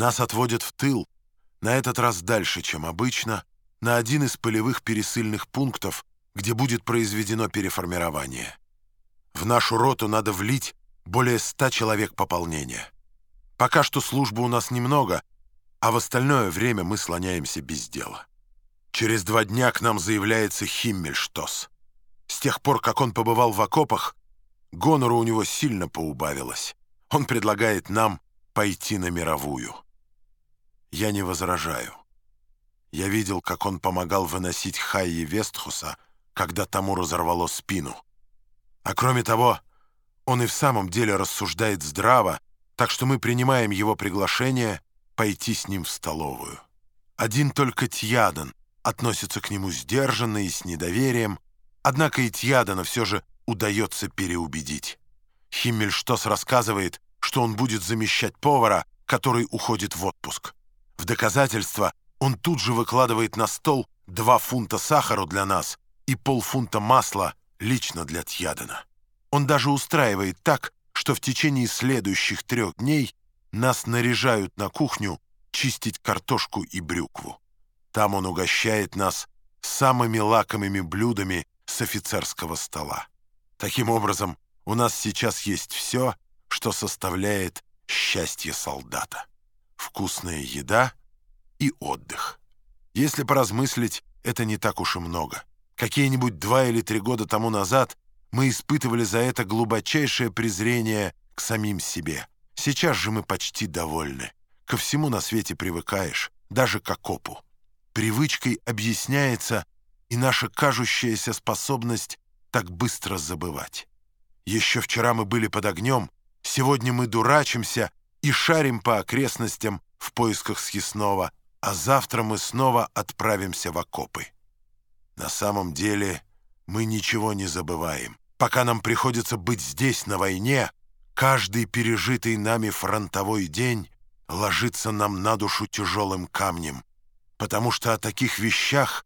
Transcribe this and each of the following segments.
Нас отводят в тыл, на этот раз дальше, чем обычно, на один из полевых пересыльных пунктов, где будет произведено переформирование. В нашу роту надо влить более ста человек пополнения. Пока что службы у нас немного, а в остальное время мы слоняемся без дела. Через два дня к нам заявляется Химмельштос. С тех пор, как он побывал в окопах, гонору у него сильно поубавилось. Он предлагает нам пойти на мировую. Я не возражаю. Я видел, как он помогал выносить Хайи Вестхуса, когда тому разорвало спину. А кроме того, он и в самом деле рассуждает здраво, так что мы принимаем его приглашение пойти с ним в столовую. Один только Тьядан относится к нему сдержанно и с недоверием, однако и Тьядана все же удается переубедить. Химмельштос рассказывает, что он будет замещать повара, который уходит в отпуск. В доказательство он тут же выкладывает на стол два фунта сахара для нас и полфунта масла лично для Тьядана. Он даже устраивает так, что в течение следующих трех дней нас наряжают на кухню чистить картошку и брюкву. Там он угощает нас самыми лакомыми блюдами с офицерского стола. Таким образом, у нас сейчас есть все, что составляет счастье солдата. Вкусная еда и отдых. Если поразмыслить, это не так уж и много. Какие-нибудь два или три года тому назад мы испытывали за это глубочайшее презрение к самим себе. Сейчас же мы почти довольны. Ко всему на свете привыкаешь, даже к окопу. Привычкой объясняется и наша кажущаяся способность так быстро забывать. Еще вчера мы были под огнем, сегодня мы дурачимся и шарим по окрестностям в поисках съестного, а завтра мы снова отправимся в окопы. На самом деле мы ничего не забываем. Пока нам приходится быть здесь, на войне, каждый пережитый нами фронтовой день ложится нам на душу тяжелым камнем, потому что о таких вещах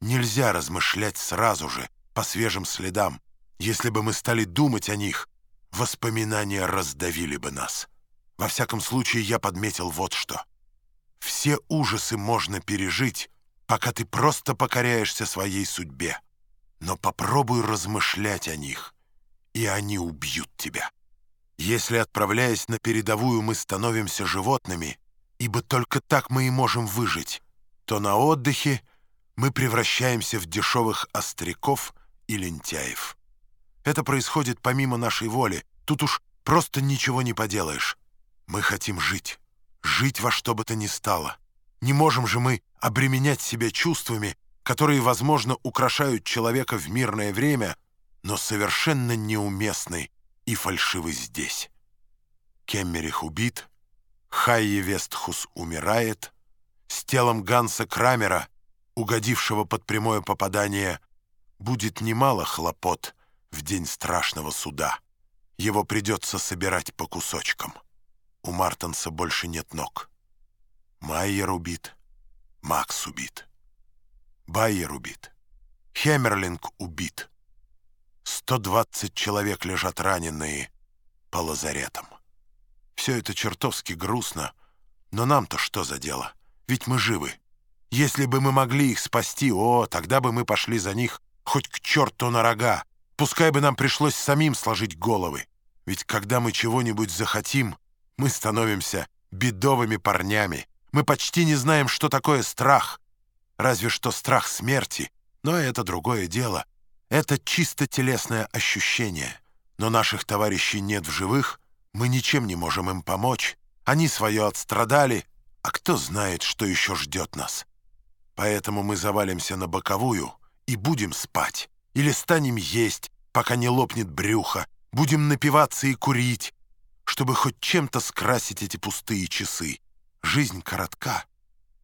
нельзя размышлять сразу же, по свежим следам. Если бы мы стали думать о них, воспоминания раздавили бы нас. Во всяком случае, я подметил вот что. Все ужасы можно пережить, пока ты просто покоряешься своей судьбе. Но попробуй размышлять о них, и они убьют тебя. Если, отправляясь на передовую, мы становимся животными, ибо только так мы и можем выжить, то на отдыхе мы превращаемся в дешевых остряков и лентяев. Это происходит помимо нашей воли. Тут уж просто ничего не поделаешь. Мы хотим жить. Жить во что бы то ни стало. Не можем же мы обременять себя чувствами, которые, возможно, украшают человека в мирное время, но совершенно неуместны и фальшивы здесь. Кеммерих убит, Хайе Вестхус умирает, с телом Ганса Крамера, угодившего под прямое попадание, будет немало хлопот в день страшного суда. Его придется собирать по кусочкам. У Мартенса больше нет ног. Майер убит, Макс убит, Байер убит, Хемерлинг убит. 120 человек лежат раненые по лазаретам. Все это чертовски грустно, но нам-то что за дело? Ведь мы живы. Если бы мы могли их спасти, о, тогда бы мы пошли за них хоть к черту на рога. Пускай бы нам пришлось самим сложить головы. Ведь когда мы чего-нибудь захотим, мы становимся бедовыми парнями. Мы почти не знаем, что такое страх. Разве что страх смерти. Но это другое дело. Это чисто телесное ощущение. Но наших товарищей нет в живых. Мы ничем не можем им помочь. Они свое отстрадали. А кто знает, что еще ждет нас? Поэтому мы завалимся на боковую и будем спать. Или станем есть, пока не лопнет брюхо. Будем напиваться и курить чтобы хоть чем-то скрасить эти пустые часы. Жизнь коротка.